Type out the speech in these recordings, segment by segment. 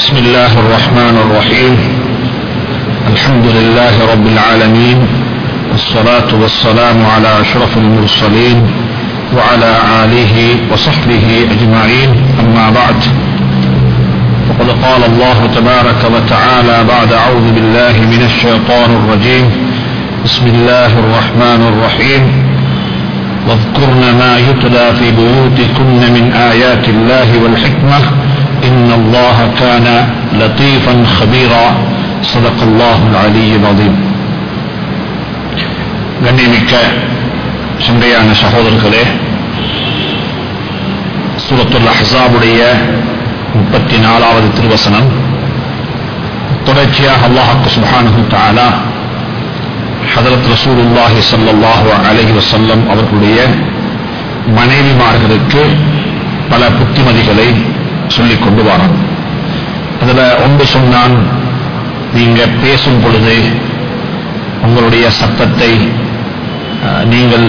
بسم الله الرحمن الرحيم. الحمد لله رب العالمين والصلاة والسلام على أشرف المرسلين وعلى آله وصحبه أجمعين. أما بعد فقد قال الله تبارك وتعالى بعد أعوذ بالله من الشيطان الرجيم. بسم الله الرحمن الرحيم. واذكرن ما يتلى في بيوتكن من آيات الله والحكمة. إن الله كان لطيفا خبيرا صدق الله العلي العظيم கண்ணியமிக்க சண்டையான சகோதரர்களே சூரத்துல் அஹ்ஸாபுடைய முப்பத்தி நாலாவது திருவசனம் தொடர்ச்சியாக அல்லாஹுக்கு சுப்ஹானஹு தஆலா ஹதரத் ரசூலுல்லாஹி ஸல்லல்லாஹு அலைஹி வஸல்லம் அவர்களுடைய மனைவிமார்களுக்கு பல புத்திமதிகளை சொல்லி கொண்டு வரோம் அதுல ஒன்று சொன்னான் நீங்க பேசும் பொழுது உங்களுடைய சத்தத்தை நீங்கள்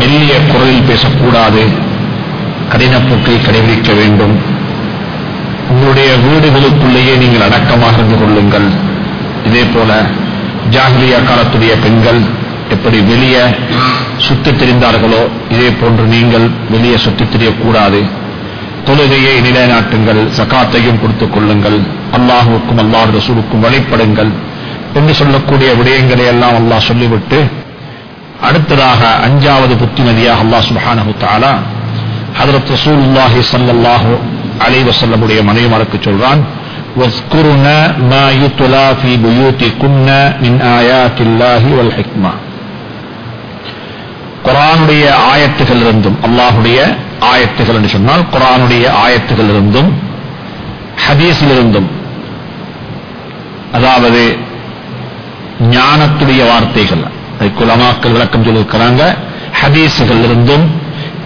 மெல்லிய குரலில் பேசக்கூடாது. கடினப்போக்கை கடைபிடிக்க வேண்டும். உங்களுடைய வீடுகளுக்குள்ளேயே நீங்கள் அடக்கமாக இருந்து கொள்ளுங்கள். இதே போல ஜாகிரியா காலத்துடைய பெண்கள் எப்படி வெளியே சுத்தி தெரிந்தார்களோ இதே போன்று நீங்கள் வெளியே சுத்தி தெரியக்கூடாது. தொழுகையை நிலைநாட்டுங்கள் சகாத்தையும் கொடுத்துக் கொள்ளுங்கள். அல்லாஹுக்கும் அல்லாஹ் ரசூலுக்கும் வழிபடுங்கள். என்று சொல்லக்கூடிய விடயங்களை எல்லாம் அல்லாஹ் சொல்லிவிட்டு அடுத்ததாக அஞ்சாவது புத்திமதியாக அல்லாஹ் சுப்ஹானஹு தஆலா ஹஜரத் ரசூலுல்லாஹி ஸல்லல்லாஹு அலைஹி வசல்லமுடைய மனைவிமாருக்கு சொல்றான் வஸ்குருன மா யுத்லா ஃபீ வல் ஹிக்மா. குரானுடைய ஆயத்துகள் இருந்தும் ஆயத்துகள் என்று சொன்னால் குரானுடைய ஆயத்துகள் இருந்தும் ஹதீஸில் இருந்தும் அதாவது ஞானத்துடைய வார்த்தைகள். அதுக்கு உலமாக்கள் விளக்கம் சொல்லியிருக்கிறாங்க. ஹதீஸுகள் இருந்தும்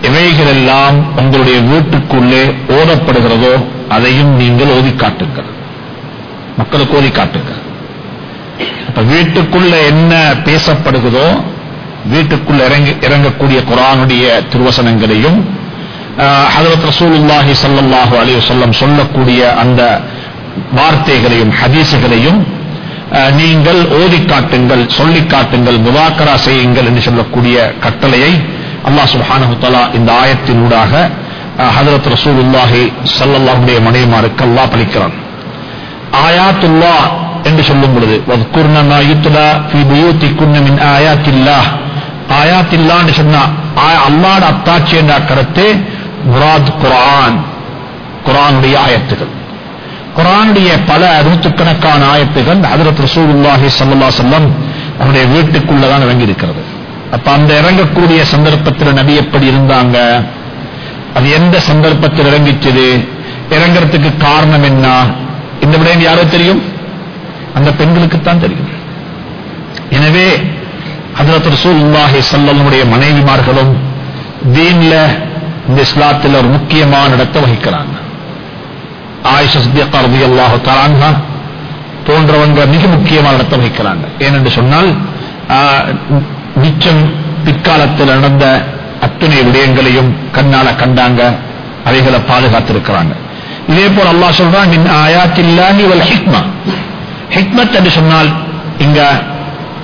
எவைகளெல்லாம் உங்களுடைய வீட்டுக்குள்ளே ஓதப்படுகிறதோ அதையும் நீங்கள் ஓதி காட்டுங்கள் மக்களுக்கு ஓதி காட்டுங்கள் இப்ப வீட்டுக்குள்ள என்ன பேசப்படுகிறதோ வீட்டுக்குள்ள இறங்கி இறங்கக்கூடிய குரானுடைய திருவசனங்களையும் ஹதரத் ரசூலுல்லாஹி சல்லாஹூ அலி வல்லம் சொல்லக்கூடிய அந்த வார்த்தைகளையும் ஹதீசுகளையும் நீங்கள் ஓதி காட்டுங்கள் சொல்லி காட்டுங்கள் முதாக்கரா செய்யுங்கள் என்று சொல்லக்கூடிய கட்டளையை அல்லாஹ் சுபானு இந்த ஆயத்தினூடாக ஹதரத் ரசூலுல்லாஹி சல்லாஹுடைய மனைவிமாருக்கு அல்லாஹ் பலிக்கிறான். ஆயாத்துல்லா என்று சொல்லும் பொழுது ஆயாத்தில்லா ஆயாத்தில்லா என்று சொன்னா அல்லாட அத்தாட்சி என்ற கருத்தே முராத் குரான் குரானுடைய ஆயத்துகள். குரானுடைய பல நூற்றுக்கணக்கான ஆயத்துகள் ஹஜரத் ரசூலுல்லாஹி சல்லா அலைஹி அவருடைய வீட்டுக்குள்ளதான் இறங்கி இருக்கிறது அப்ப அந்த இறங்கக்கூடிய சந்தர்ப்பத்தில் நபி எப்படி இருந்தாங்க? அது எந்த சந்தர்ப்பத்தில் இறங்கிச்சது? இறங்குறதுக்கு காரணம் என்ன? இந்த விடயம் யாரோ தெரியும்? அந்த பெண்களுக்குத்தான் தெரியும். எனவே ஹதரத் ரசூல் உல்லாஹி சல்லனுடைய மனைவிமார்களும் தீன்ல இந்த இஸ்லாத்தில் ஒரு முக்கியமான இடத்தை வகிக்கிறாங்க. ஆயிஷா அல்லாஹு தராங்க போன்றவங்க மிக முக்கியமான இடத்தை வகிக்கிறாங்க. ஏனென்று சொன்னால் நிச்சம் பிற்காலத்தில் நடந்த அத்துணை விடயங்களையும் கண்ணால கண்டாங்க. அவைகளை பாதுகாத்திருக்கிறாங்க. இதே போல் அல்லா சொல்றான் மின் ஹிக்மா. ஹிக்மத் என்று சொன்னால் இங்க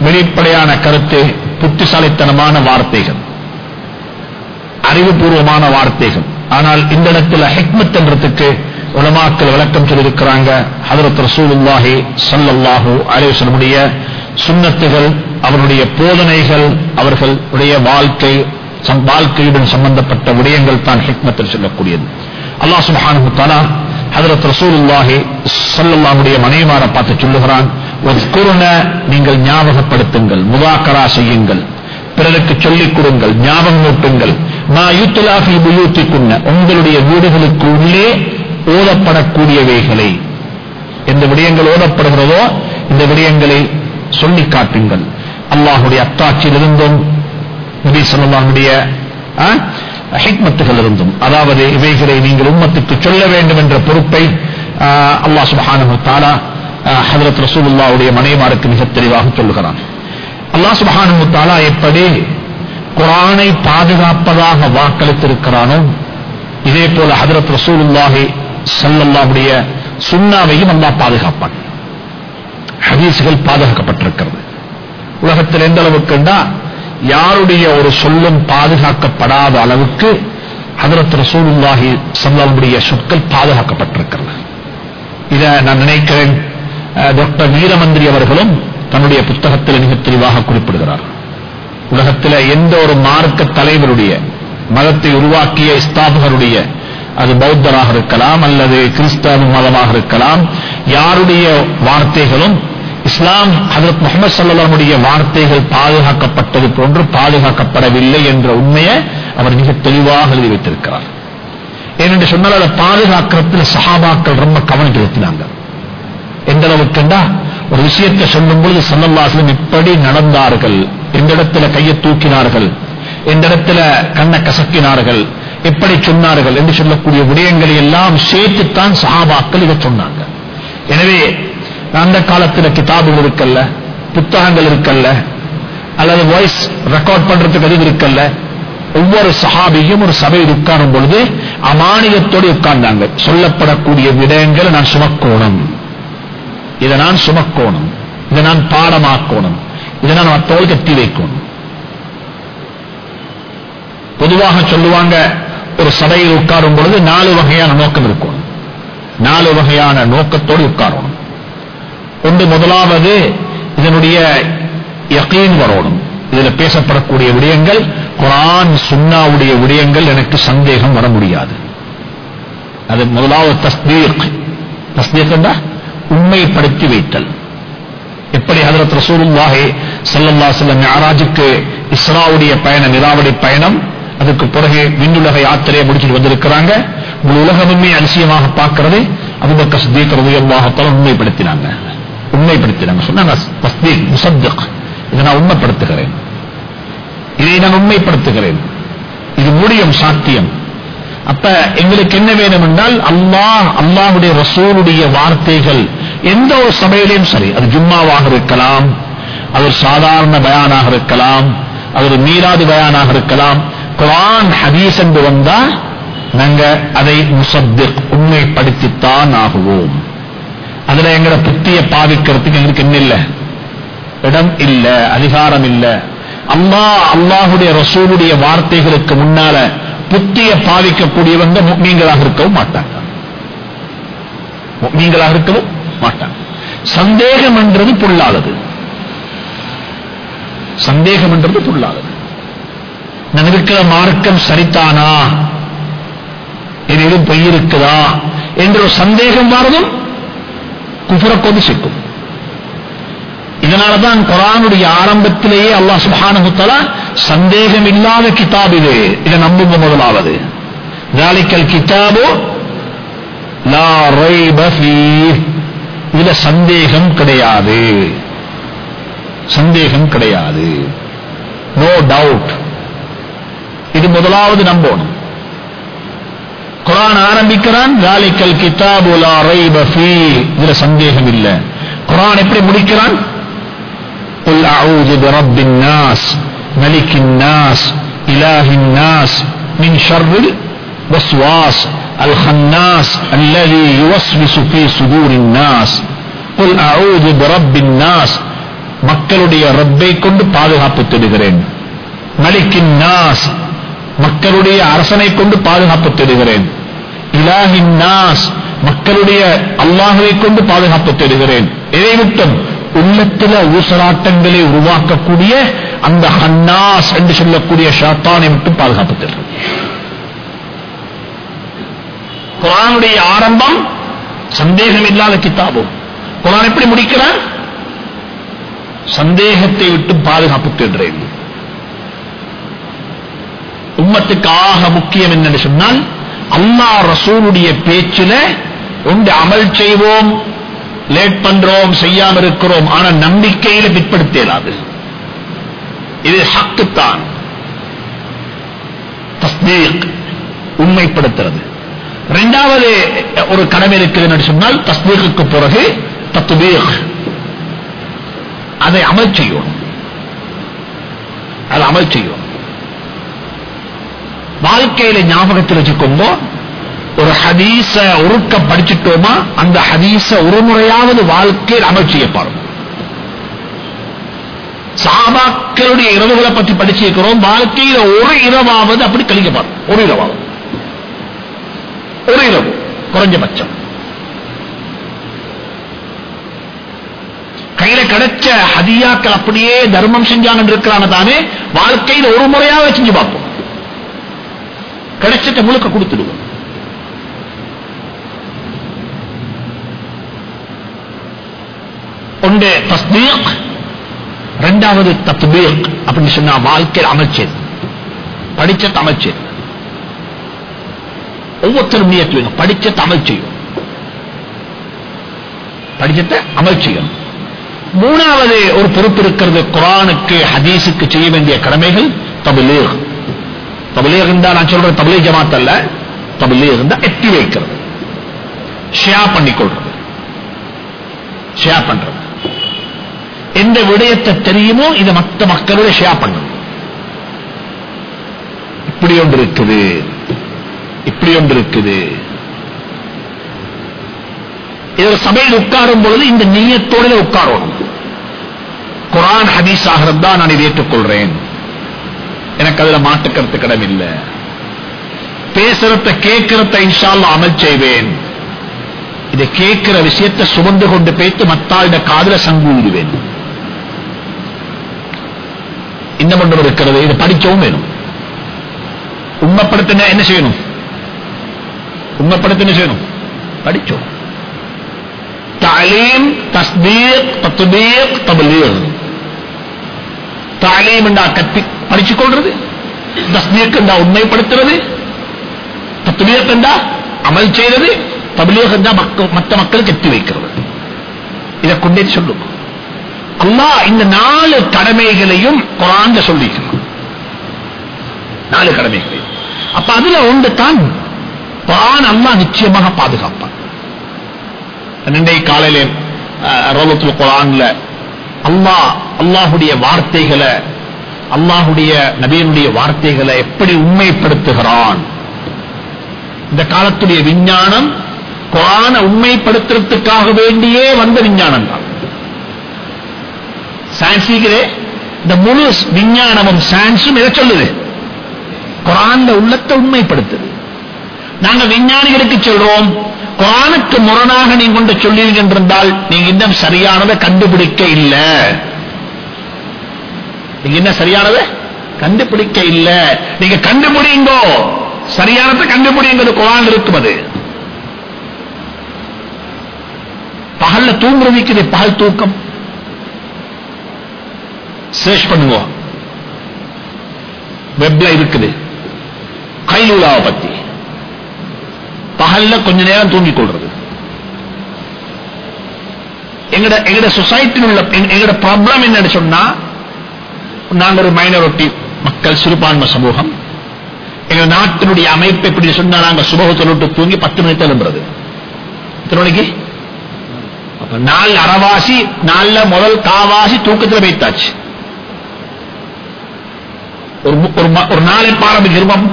வெளிப்படையான கருத்து புத்திசாலித்தனமான வார்த்தைகள். அறிவுபூர்வமான வார்த்தைகள் ஆனால் இந்த இடத்துல ஹெக்மத் என்றதுக்கு உலமாக்கள் விளக்கம் சொல்லியிருக்கிறாங்க. ஹதரத் ரசூலுல்லாஹி ஸல்லல்லாஹு அலிவசனுடைய சுண்ணத்துகள் அவருடைய போதனைகள் அவர்களுடைய வாழ்க்கை வாழ்க்கையுடன் சம்பந்தப்பட்ட விடயங்கள் தான் ஹிக்மத்தில் சொல்லக்கூடியது. அல்லாஹ் சுப்ஹானஹு தஆலா ஹதரத் ரசூலுல்லாஹி சல்லல்லாஹுடைய மனைவிமாரை பார்த்து சொல்லுகிறான் "வஸ்குருன", நீங்கள் ஞாபகப்படுத்துங்கள் முதாக்கரா செய்யுங்கள். பிறருக்கு சொல்லிக் கொடுங்கள் ஞாபகம் ஊட்டுங்கள். மா புயூத்திக்குன்ன. உங்களுடைய வீடுகளுக்கு உள்ளே ஓதப்படக்கூடியவைகளை. எந்த விடயங்கள் ஓதப்படுகிறதோ இந்த விடயங்களை சொல்லி காட்டுங்கள். அல்லாஹுடைய அத்தாட்சியிலிருந்தும் நபி ஸல்லல்லாஹுடைய ஹிக்மத்துகள் இருந்தும் அதாவது இவைகளை நீங்கள் உம்மத்துக்கு சொல்ல வேண்டும் என்ற பொறுப்பை ஆஹ், அல்லாஹ் சுப்ஹானஹு தாலா ஆஹ், ஹஜ்ரத் மனைவாருக்கு மிக தெளிவாக சொல்லுகிறான். அல்லாஹ் சுபஹானு தாலா எப்படி குரானை பாதுகாப்பதாக வாக்களித்திருக்கிறானோ? இதே போல ஹதரத் ரசூலுல்லாஹி சல்லல்லாவுடைய சுண்ணாவையும் அல்லா பாதுகாப்பான். ஹதீசுகள் பாதுகாக்கப்பட்டிருக்கிறது. உலகத்தில் எந்த அளவுக்குண்டா யாருடைய ஒரு சொல்லும் பாதுகாக்கப்படாத அளவுக்கு ஹதரத் ரசூலுல்லாஹி சல்லாவுடைய சொற்கள் பாதுகாக்கப்பட்டிருக்கிறது. இத நான் நினைக்கிறேன் அஹ், டாக்டர் வீரமந்திரி அவர்களும் தன்னுடைய புத்தகத்தில் மிக தெளிவாக குறிப்பிடுகிறார் உலகத்தில் எந்த ஒரு மார்க்க தலைவருடைய மதத்தை உருவாக்கிய ஸ்தாபகருடைய அது பௌத்தராக இருக்கலாம் அல்லது கிறிஸ்தவ மதமாக இருக்கலாம் யாருடைய வார்த்தைகளும் இஸ்லாம் ஹசரத் முகமது சல்லாமுடைய வார்த்தைகள் பாதுகாக்கப்பட்டது போன்று பாதுகாக்கப்படவில்லை என்ற உண்மையை அவர் மிக தெளிவாக எழுதி வைத்திருக்கிறார். ஏனென்று சொன்னால் அதை பாதுகாக்கிறதுல சஹாபாக்கள் ரொம்ப கவனம் செலுத்தினாங்க. எந்த அளவுக்குண்டா ஒரு விஷயத்தை சொல்லும் பொழுது சல்லல்லாஸ்லம் இப்படி நடந்தார்கள். எந்த இடத்துல கையை தூக்கினார்கள். எந்த இடத்துல கண்ணை கசக்கினார்கள். எப்படி சொன்னார்கள் என்று சொல்லக்கூடிய விடயங்களை எல்லாம் சேர்த்துத்தான் சஹாபாக்கள் இதை சொன்னாங்க. எனவே அந்த காலத்தில் கிதாபுகள் இருக்கல்ல புத்தகங்கள் இருக்கல்ல அல்லது வாய்ஸ் ரெக்கார்ட் பண்றதுக்கு எதுவும் இருக்கல்ல. ஒவ்வொரு சஹாபியும் ஒரு சபையில் உட்காரும் பொழுது அமானியத்தோடு உட்கார்ந்தாங்க. சொல்லப்படக்கூடிய விடயங்களை நான் சுமக்கோணும். இதை நான் சுமக்கோணும். இதை நான் பாடமாக்கோணும். இதை நான் மற்றவர்களுக்கு கட்டி வைக்கணும். பொதுவாக சொல்லுவாங்க ஒரு சபையில் உட்காரும் பொழுது நாலு வகையான நோக்கம் இருக்கும். நாலு வகையான நோக்கத்தோடு உட்காரணும். ஒன்று முதலாவது இதனுடைய யக்கீன் வரணும். இதுல பேசப்படக்கூடிய விடயங்கள் குரான் சுன்னாவுடைய விடயங்கள் எனக்கு சந்தேகம் வர முடியாது. அது முதலாவது தஸ்தீக். தஸ்தீக் என்றா உண்மைப்படுத்தி வைத்தல் எப்படி ஹதரத் ரசூலுல்லாஹே ஸல்லல்லாஹு அலைஹி ஞாராஜுக்கு இஸ்ராவுடைய பயணம் நிராவடி பயணம் அதுக்கு பிறகு விண்ணுலக யாத்திரையை முடிச்சுட்டு வந்திருக்கிறாங்க. முழு உலகமுமே அதிசயமாக பார்க்கிறது. அபுபக்க சித்திக் ரலியல்லாஹு உண்மைப்படுத்தினாங்க. உண்மைப்படுத்தினாங்க. சொன்னாங்க தஸ்தீக் இதை நான் உண்மைப்படுத்துகிறேன். இதை நான் உண்மைப்படுத்துகிறேன். இது முடியும் சாத்தியம். அப்ப எங்களுக்கு என்ன வேணும் என்றால் அல்லாஹ் அல்லாஹுடைய ரசூலுடைய வார்த்தைகள் எந்த ஒரு சபையிலையும் சரி. அது ஜும்மாவாக இருக்கலாம் அது ஒரு சாதாரண பயானாக இருக்கலாம் அது ஒரு மீராது பயானாக இருக்கலாம். குரான் ஹதீஸ் என்று வந்தா நாங்க அதை முசத்திக் உண்மைப்படுத்தித்தான் ஆகுவோம். அதுல எங்கட புத்திய பாவிக்கிறதுக்கு எங்களுக்கு என்ன இல்ல? இடம் இல்லை அதிகாரம் இல்லை. அல்லாஹ் அல்லாஹுடைய ரசூலுடைய வார்த்தைகளுக்கு முன்னால புத்திய பாவிக்கக்கூடியவங்க முக்மீன்களாக இருக்கவும் மாட்டாங்க. முக்மீன்களாக இருக்கவும் மாட்டாங்க. சந்தேகம் என்றது பொல்லாதது. சந்தேகம் என்றது பொல்லாதது. நான் இருக்கிற மார்க்கம் சரித்தானா? எதிலும் பொய் இருக்குதா? என்ற ஒரு சந்தேகம் வரதும் குபுரக்கோடு சிக்கும் இதனாலதான் குரானுடைய ஆரம்பத்திலேயே அல்லாஹ் சுபானுத்தலா சந்தேகம் இல்லாத கிதாப் இது. இதை நம்புங்க முதலாவது. தாலிக்கல் கிதாபோ இதுல சந்தேகம் கிடையாது. சந்தேகம் கிடையாது. நோ டவுட் இது முதலாவது நம்பணும். குரான் ஆரம்பிக்கிறான் தாலிக்கல் கிதாபுலா பஃபி இதுல சந்தேகம் இல்லை. குரான் எப்படி முடிக்கிறான்? أعوذ برب الناس ملك الناس إله الناس من شر الوسواس الخناس الذي يوسوس في صدور الناس قل أعوذ برب الناس மக்களுடைய ரப்பை கொண்டு பாதுகாப்பு தேடுகிறேன் மலிக்கின் நாஸ் மக்களுடைய அரசனை கொண்டு பாதுகாப்பு தேடுகிறேன் இலாஹின் நாஸ் மக்களுடைய அல்லாஹுவை கொண்டு பாதுகாப்பு தேடுகிறேன் எதை விட்டும் உள்ளத்தில ஊசலாட்டங்களை உருவாக்கக்கூடிய அந்த ஹன்னாஸ் என்று சொல்லக்கூடிய ஷாத்தானை விட்டு பாதுகாப்பு குரானுடைய ஆரம்பம் சந்தேகம் இல்லாத கிதாபு குரான் எப்படி முடிக்கிறான்? சந்தேகத்தை விட்டு பாதுகாப்பு தேடுறேன். உம்மத்துக்காக முக்கியம் என்னன்னு சொன்னால் அல்லா ரசூலுடைய பேச்சில ஒன்று அமல் செய்வோம் லேட் பண்றோம் செய்யாம இருக்கிறோம் ஆனா நம்பிக்கையில பிற்படுத்தலாது இது ஹக்குத்தான். உண்மைப்படுத்துறது. இரண்டாவது ஒரு கடமை இருக்குது சொன்னால் தஸ்தீக்கு பிறகு தத்துபீக் அதை அமல் செய்யணும். அதை அமல் செய்யணும். வாழ்க்கையில ஞாபகத்தில் வச்சுக்கோங்க ஒரு ஹதீச உருக்க படிச்சிட்டோமா அந்த ஹதீச ஒரு முறையாவது வாழ்க்கையில் அமல் செய்யப்படும் சாபாக்களுடைய இரவுகளை பற்றி படிச்சிருக்கிறோம் வாழ்க்கையில ஒரு இரவாவது அப்படி கழிக்கப்படும் ஒரு இரவாவது. ஒரு இரவு. குறைஞ்சபட்சம். கையில கிடைச்ச ஹதியாக்கள் அப்படியே தர்மம் செஞ்சாங்க இருக்கிறாங்க தானே வாழ்க்கையில ஒரு முறையாக செஞ்சு பார்ப்போம். கிடைச்சத முழுக்க கொடுத்துடுவோம். ஒன்று தஸ்தீக் ரெண்டாவது தத்பீக் அப்படின்னு சொன்னா வாழ்க்கையில் அமைச்சர் படிச்ச அமைச்சது ஒவ்வொருத்தரும் நியத்து படிச்ச அமல் செய்யும் படிச்சத அமல் செய்யும் மூணாவது ஒரு பொறுப்பு இருக்கிறது குரானுக்கு ஹதீஸுக்கு செய்ய வேண்டிய கடமைகள் தபிலீர் தபிலீர் இருந்தா நான் சொல்ற தபிலீர் ஜமாத் அல்ல. தபிலீர் இருந்தா எட்டி வைக்கிறது. ஷேர் பண்ணிக்கொள்றது. ஷேர் பண்றது. எந்த விடயத்தை தெரியுமோ இதை மற்ற மக்களோட ஷேர் பண்ணும் இப்படி ஒன்று இருக்குது இப்படி ஒன்று இருக்குது இது சபையில் உட்காரும் பொழுது இந்த நீயத்தோட உட்காரணும் குரான் ஹதீஸ் ஆகிறது தான் நான் இதை ஏற்றுக்கொள்றேன் எனக்கு அதுல மாட்டுக்கிறது கடமில்லை பேசுறத கேட்கிறத இன்ஷால்ல அமல் செய்வேன் இதை கேட்கிற விஷயத்தை சுமந்து கொண்டு பேத்து மத்தாளிட காதல சங்கூடுவேன் இன்னும் ஒன்று இருக்கிறது இதை படிக்கவும் வேணும். உண்மைப்படுத்தின என்ன செய்யணும்? உண்மைப்படுத்த செய்யணும்? படிச்சோம் தாலீம் தஸ்தீக் தத்பீக் தபலீக். தாலீம் என்றா கத்தி படிச்சுக் கொள்றது தஸ்தீக் என்றா உண்மைப்படுத்துறது. தத்பீக் என்றா அமல் செய்யறது தபலீக் என்றா மற்ற மக்களுக்கு எத்தி வைக்கிறது. இதை கொண்டே சொல்லுங்க அல்லாஹ் இந்த நாலு கடமைகளையும் குரான் சொல்லிக்கிறான் நாலு கடமைகளையும். அப்ப அதுல ஒன்று தான் பான் அல்லா நிச்சயமாக பாதுகாப்பான். இன்றைய காலையில ரோலத்துல குரான்ல அல்லாஹ் அல்லாஹுடைய வார்த்தைகளை அல்லாஹுடைய நபியனுடைய வார்த்தைகளை எப்படி உண்மைப்படுத்துகிறான்? இந்த காலத்துடைய விஞ்ஞானம் குரான உண்மைப்படுத்துறதுக்காக வேண்டியே வந்த விஞ்ஞானம் தான் சயின்ஸிக்கிறே இந்த முழு விஞ்ஞானமும் சயின்ஸும் இதை சொல்லுது. குரான்ல உள்ளத்தை உண்மைப்படுத்துது. நாங்க விஞ்ஞானிகளுக்கு சொல்றோம் குரானுக்கு முரணாக நீங்க கொண்டு சொல்லீங்க நீங்க இன்னும் சரியானதை கண்டுபிடிக்க இல்லை. நீங்க என்ன சரியானதை கண்டுபிடிக்க இல்ல. நீங்க கண்டுபிடிங்கோ. சரியானதை கண்டுபிடிங்கிறது குரான் இருக்கும் அது. பகல்ல தூங்குறதுக்கு பகல் தூக்கம். சர்ச் பண்ணுவோம் வெப்ல இருக்குது. கைலூலாவை பத்தி. பகல்ல கொஞ்ச நேரம் தூங்கிக் கொள்றது. எங்கட எங்கட சொசைட்டியில் உள்ள எங்கட ப்ராப்ளம் என்னன்னு சொன்னா நாங்க ஒரு மைனாரிட்டி மக்கள் சிறுபான்மை சமூகம். எங்க நாட்டினுடைய அமைப்பு எப்படி சொன்னா நாங்க சுபகத்தில் விட்டு தூங்கி பத்து மணிக்கு எழும்புறது. எத்தனை மணிக்கு? நாலு அறவாசி நாலுல முதல் காவாசி தூக்கத்தில் வைத்தாச்சு ஒரு ஒரு நாளை ஆரம்பிக்கிறோம்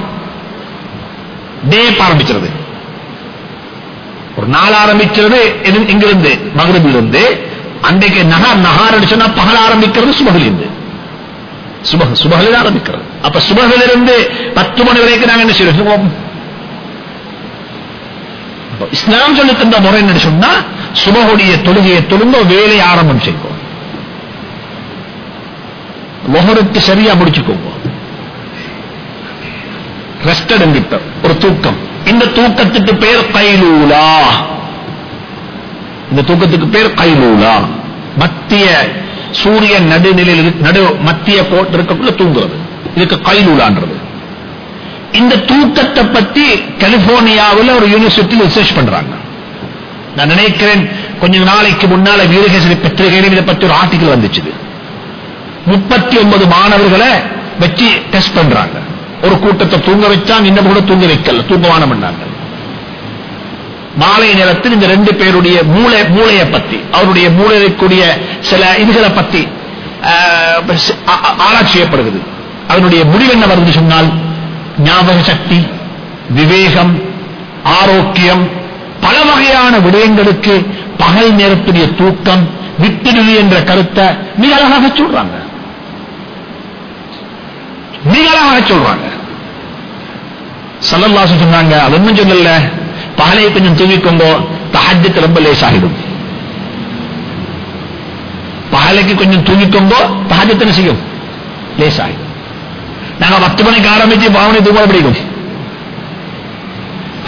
டே ஆரம்பிக்கிறது ஒரு நாள் ஆரம்பிக்கிறது இங்கிருந்து மகரபில் இருந்து அன்றைக்கு நகா நகார் சொன்னா பகல் ஆரம்பிக்கிறது சுபகிலிருந்து. சுபக சுபகில் ஆரம்பிக்கிறது. அப்ப சுபகில் இருந்து பத்து மணி வரைக்கும் நாங்க என்ன செய்வோம் இஸ்லாம் சொல்லி தந்த முறை என்ன சொன்னா சுபகுடைய தொழுகையை தொழுங்க வேலை ஆரம்பம் செய்வோம். முகருக்கு சரியா முடிச்சுக்கோங்க. ரெஸ்ட் எடுங்கிட்ட ஒரு தூக்கம் இந்த தூக்கத்துக்கு பேர் கைலூலா இந்த தூக்கத்துக்கு பேர் கைலூலா மத்திய சூரிய நடுநிலையில் நடு மத்திய போட்டு இருக்கக்குள்ள தூங்குறது இதுக்கு கைலூலான்றது இந்த தூக்கத்தை பத்தி கலிபோர்னியாவில் ஒரு யூனிவர்சிட்டியில் ரிசர்ச் பண்றாங்க நான் நினைக்கிறேன் கொஞ்ச நாளைக்கு முன்னால வீரகேசரி பத்திரிகையில் இதை பத்தி ஒரு ஆர்டிகல் வந்துச்சு முப்பத்தி ஒன்பது மாணவர்களை வச்சு டெஸ்ட் பண்றாங்க ஒரு கூட்டத்தை தூங்க வைச்சா இன்னும் கூட தூங்க வைக்கல. தூங்கவானம் பண்ணாங்க மாலை நேரத்தில் இந்த ரெண்டு பேருடைய மூளை மூளையை பத்தி அவருடைய மூளைக்குரிய சில இதுகளை பத்தி ஆராய்ச்சி செய்யப்படுகிறது. அதனுடைய முடிவு என்ன வருது சொன்னால் ஞாபக சக்தி விவேகம் ஆரோக்கியம் பல வகையான விடயங்களுக்கு பகல் நேரத்துடைய தூக்கம் விட்டுடுது என்ற கருத்தை மிக அழகாக சொல்றாங்க. மிக வர சொல்றாங்க சல்லல்லாசு சொன்னாங்க அது ஒன்றும் சொல்லல. பகலையை கொஞ்சம் தூங்கிக்கொண்டோ தஹஜத்து ரொம்ப லேசாகிடும். பகலைக்கு கொஞ்சம் தூங்கிக்கொண்டோ தஹஜ்ஜத் செய்யும்? லேசாகிடும். நாங்க பத்து மணிக்கு ஆரம்பிச்சு பாவனை தூங்க பிடிக்கும்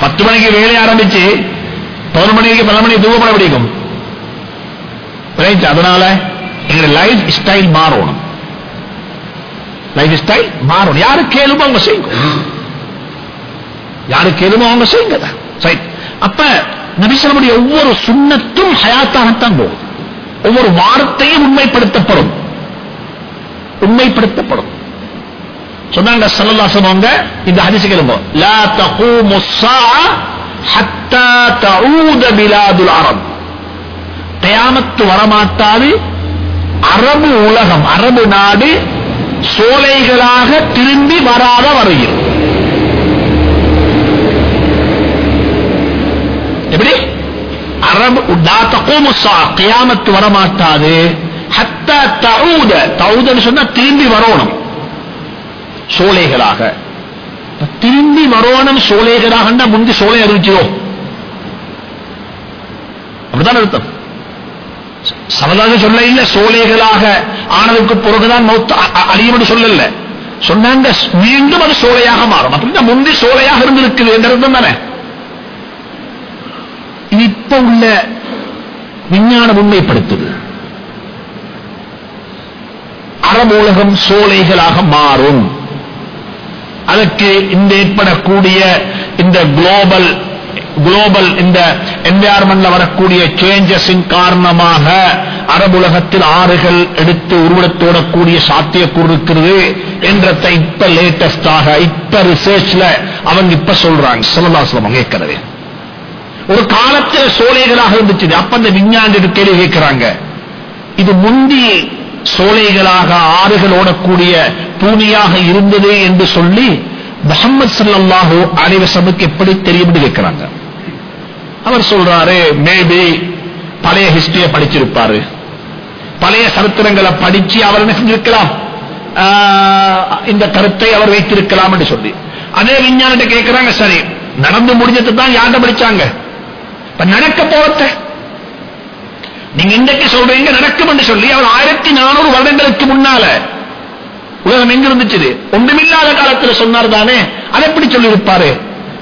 பத்து மணிக்கு வேலை ஆரம்பிச்சு பதினொரு மணிக்கு பல மணிக்கு தூங்கப்பட பிடிக்கும் அதனால எங்க லைஃப் ஸ்டைல் மாறணும். லைஃப் ஸ்டைல் மாறும். யாரு கேளுமோ அவங்க செய்யுங்க. யாரு கேளுமோ அவங்க செய்யுங்க சரி. அப்ப நபிசலமுடைய ஒவ்வொரு சுண்ணத்தும் ஹயாத்தாகத்தான் போகும் ஒவ்வொரு வார்த்தையும் உண்மைப்படுத்தப்படும். உண்மைப்படுத்தப்படும். சொன்னாங்க சல்லல்லா சொன்னாங்க இந்த ஹதிசு கேளுங்க. லா தகூமு ஸாஅ ஹத்தா தஊத பிலாதுல் அரப். கியாமத்து வரமாட்டாது. அரபு உலகம் அரபு நாடு சோலைகளாக திரும்பி வராத வரையில். எப்படி? அரபு கியாமத்து வரமாட்டாது. ஹத்தா தஊத தஊதன்னு சொன்னா திரும்பி வரணும். சோலைகளாக. திரும்பி வரணும் சோலைகளாக முந்தி சோலை அறிவிச்சிடும் அப்படிதான் அர்த்தம். சமதாக சொல்ல இல்ல சோலைகளாக ஆனதுக்கு பிறகுதான் மௌத்த அழியும் சொல்லல. சொன்னாங்க மீண்டும் அது சோலையாக மாறும். அப்படின்னா முந்தி சோலையாக இருந்திருக்குது என்ற அர்த்தம் தானே? இப்ப உள்ள விஞ்ஞானம் உண்மைப்படுத்துது. அறமூலகம் சோலைகளாக மாறும். அதற்கு இந்த ஏற்படக்கூடிய இந்த குளோபல் குளோபல் இந்த என்வாயர்மெண்ட்ல வரக்கூடிய சேஞ்சஸின் காரணமாக அரபுலகத்தில் ஆறுகள் எடுத்து உருவெடுத்தோடக்கூடிய சாத்தியக்கூறு இருக்கிறது என்றதை இப்ப லேட்டஸ்டாக இப்ப ரிசர்ச்ல அவங்க இப்ப சொல்றாங்க. சிலதாசிரமம் கேட்கிறது. ஒரு காலத்தில் சோலைகளாக இருந்துச்சு. அப்ப அந்த விஞ்ஞானிகள் கேள்வி கேட்கிறாங்க. இது முந்தி சோலைகளாக ஆறுகள் ஓடக்கூடிய பூமியாக இருந்தது என்று சொல்லி முகமது சல்லாஹூ அலைவசமுக்கு எப்படி தெரியும் கேட்கிறாங்க. அவர் சொல்றாரு மேபி பழைய ஹிஸ்டரிய படிச்சிருப்பாரு. பழைய சரித்திரங்களை படிச்சு அவர் என்ன செஞ்சிருக்கலாம்? இந்த கருத்தை அவர் வைத்திருக்கலாம் என்று சொல்லி. அதே விஞ்ஞானிட்ட கேட்கிறாங்க சரி நடந்து முடிஞ்சது தான் யார்கிட்ட படிச்சாங்க? இப்ப நடக்க போறத? நீங்க இன்றைக்கு சொல்றீங்க நடக்கும் என்று சொல்லி அவர் ஆயிரத்தி நானூறு வருடங்களுக்கு முன்னால உலகம் எங்க இருந்துச்சு ஒன்றுமில்லாத காலத்துல சொன்னார் தானே? அதை எப்படி சொல்லியிருப்பாரு?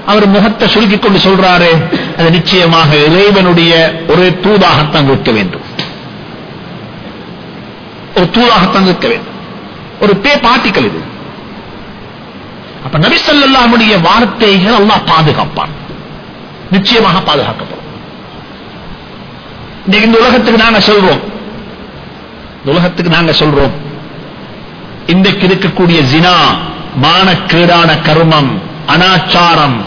அவர் முகத்தை சுருக்கிக் கொண்டு சொல்றாரு அது நிச்சயமாக இறைவனுடைய ஒரு தூதாகத்தான் இருக்க வேண்டும். ஒரு தூதாகத்தான் இருக்க வேண்டும். ஒரு பே பார்ட்டிக்கல் இது. அப்ப நபிசல்லாமுடைய வார்த்தைகள் அல்லாஹ் பாதுகாப்பான். நிச்சயமாக பாதுகாக்கப்படும். இந்த உலகத்துக்கு நாங்க சொல்றோம். இந்த உலகத்துக்கு நாங்க சொல்றோம். இன்றைக்கு இருக்கக்கூடிய ஜினா மானக்கேடான கர்மம் அனாச்சாரம்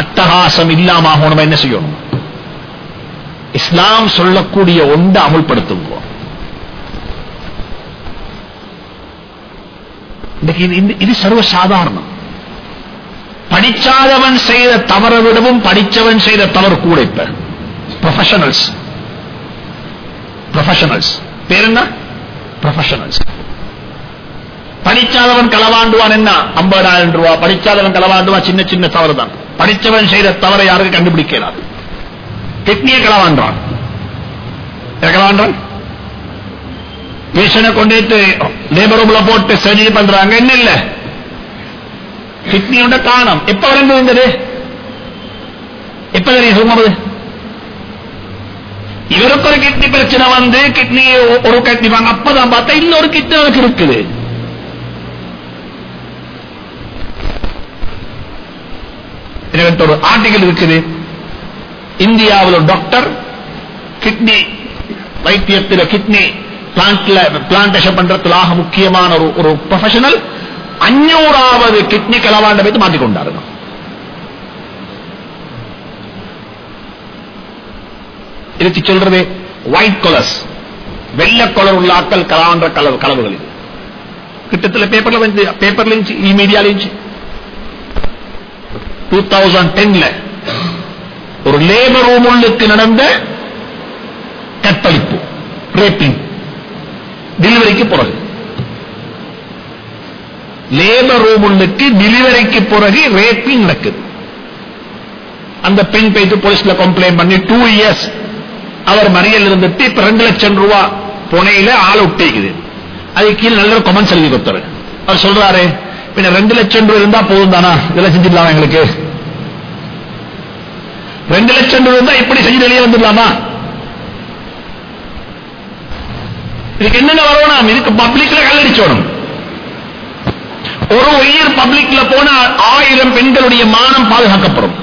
அட்டகாசம் இல்லாம நம்ம என்ன செய்யணும்? இஸ்லாம் சொல்லக்கூடிய ஒன்று அமுல்படுத்துங்க. இது சர்வ சாதாரணம் படிச்சாதவன் செய்த தவறை விடவும் படிச்சவன் செய்த தவறு கூட இப்ப. ப்ரொஃபஷனல்ஸ் ப்ரொஃபஷனல்ஸ் பேர் என்ன? ப்ரொஃபஷனல்ஸ் படிச்சாதவன் களவாண்டுவான் என்ன? ஐம்பதாயிரம் ரூபாய் படிச்சாதவன் களவாண்டுவான். சின்ன சின்ன தவறு தான் படிச்சவன் செய்த தவறை யாருக்கு கண்டுபிடிக்கிறார் கிட்னியை களவாண்டான் களவாண்டான் பேஷனை கொண்டு லேபர் ரூம்ல போட்டு சர்ஜரி பண்றாங்க. என்ன இல்ல? கிட்னியோட காணம். எப்ப வரைந்து வந்தது எப்ப தெரியும் சொல்லும்போது இவருக்கு ஒரு கிட்னி பிரச்சனை வந்து கிட்னி ஒரு கட்டிப்பாங்க அப்பதான் பார்த்தா இன்னொரு கிட்னி அவருக்கு இருக்குது. எனக்கு ஒரு ஆர்டிகல் இருக்குது. இந்தியாவில் ஒரு டாக்டர் கிட்னி வைத்தியத்தில் கிட்னி பிளான்ட்ல பிளான்டேஷன் பண்றதுல ஆக முக்கியமான ஒரு ஒரு ப்ரொஃபஷனல் அஞ்சூறாவது கிட்னி கலவாண்ட வைத்து மாற்றிக்கொண்டாரு இதுக்கு சொல்றது ஒயிட் கலர்ஸ் வெள்ளை கலர் உள்ள ஆக்கள் கலான்ற கலர் கலவுகள் கிட்டத்தில் பேப்பர்ல வந்து பேப்பர்ல இருந்துச்சு மீடியால இருந்துச்சு. டூ தௌசண்ட் டென்ல ஒரு லேபர் ரூம் உள்ளுக்கு நடந்த கற்பழிப்பு ரேப்பிங் டெலிவரிக்கு பிறகு. லேபர் ரூம் உள்ளுக்கு டெலிவரிக்கு பிறகு ரேப்பிங் நடக்குது. அந்த பெண் போயிட்டு போலீஸ்ல கம்ப்ளைண்ட் பண்ணி டூ இயர்ஸ் அவர் மறியல் இருந்துட்டு இப்ப ரெண்டு லட்சம் ரூபா புனையில ஆள் விட்டிக்குது அது கீழே நல்ல கமெண்ட்ஸ் எழுதி கொடுத்தாரு அவர் சொல்றாரு பின்ன ரெண்டு லட்சம் ரூபாய் இருந்தா போதும் தானா? இதெல்லாம் செஞ்சிடலாமா எங்களுக்கு? ரெண்டு லட்சம் ரூபாய் இருந்தா இப்படி செஞ்சு வெளியே வந்துடலாமா? இதுக்கு என்னென்ன வரணும் இதுக்கு பப்ளிக்ல கல்லடிச்சோணும் ஒரு உயிர் பப்ளிக்ல போனா ஆயிரம் பெண்களுடைய மானம் பாதுகாக்கப்படும்.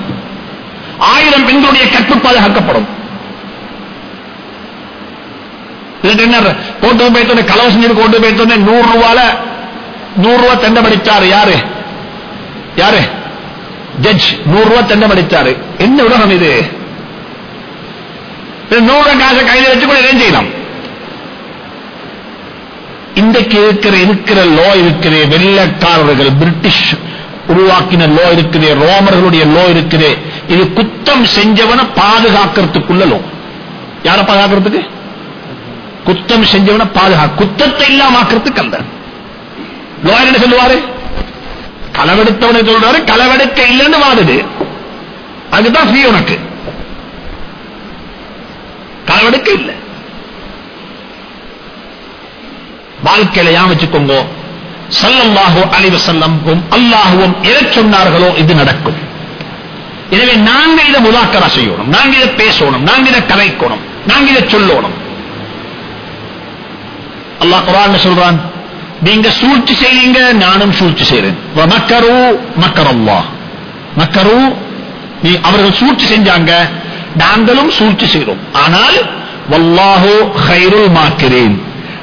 ஆயிரம் பெண்களுடைய கற்பு பாதுகாக்கப்படும். இதுக்கு என்ன? கொண்டு போயிட்டு கலவசம் செஞ்சு கொண்டு போயிட்டு நூறு ரூபால நூறு ரூபா தண்டமடிச்சாரு யாரு? யாரு? ஜட்ஜ் நூறு ரூபா தண்டமடிச்சாரு என்ன உலகம் இது? நூறு காசை கையில் வச்சு கூட என்ன செய்யலாம்? இன்றைக்கு இருக்கிற இருக்கிற லோ இருக்கிற வெள்ளக்காரர்கள் பிரிட்டிஷ் உருவாக்கின லோ இருக்குது ரோமர்களுடைய லோ இருக்குது இது குத்தம் செஞ்சவனை பாதுகாக்கிறதுக்குள்ள லோ யார பாதுகாக்கிறதுக்கு? குத்தம் செஞ்சவனை பாதுகா குத்தத்தை இல்லாமக்கிறதுக்கு அல்ல லோயர் என்ன சொல்லுவாரு? களவெடுத்தவனை சொல்றாரு களவெடுக்க இல்லைன்னு வாடுது. அதுதான் ஃப்ரீ உனக்கு. களவெடுக்க இல்லை. வாழ்க்கையில யான் வச்சுக்கோங்க? சல்லல்லாஹு அழிவு செல்லம் அல்லாஹுவும் எதை சொன்னார்களோ இது நடக்கும். எனவே நாங்க இதை முதாக்கரா செய்யணும். நாங்க இதை பேசணும். நாங்க இதை கலைக்கணும். நாங்க இதை சொல்லணும். அல்லாஹ் குரான் சொல்றான் நீங்க சூழ்ச்சி செய்யுங்க நானும் சூழ்ச்சி செய்றேன். மக்கரு மக்கரல்லா. மக்கரு நீ அவர்கள் சூழ்ச்சி செஞ்சாங்க நாங்களும் சூழ்ச்சி செய்யறோம் ஆனால் வல்லாஹோ ஹைருல் மாக்கிறேன்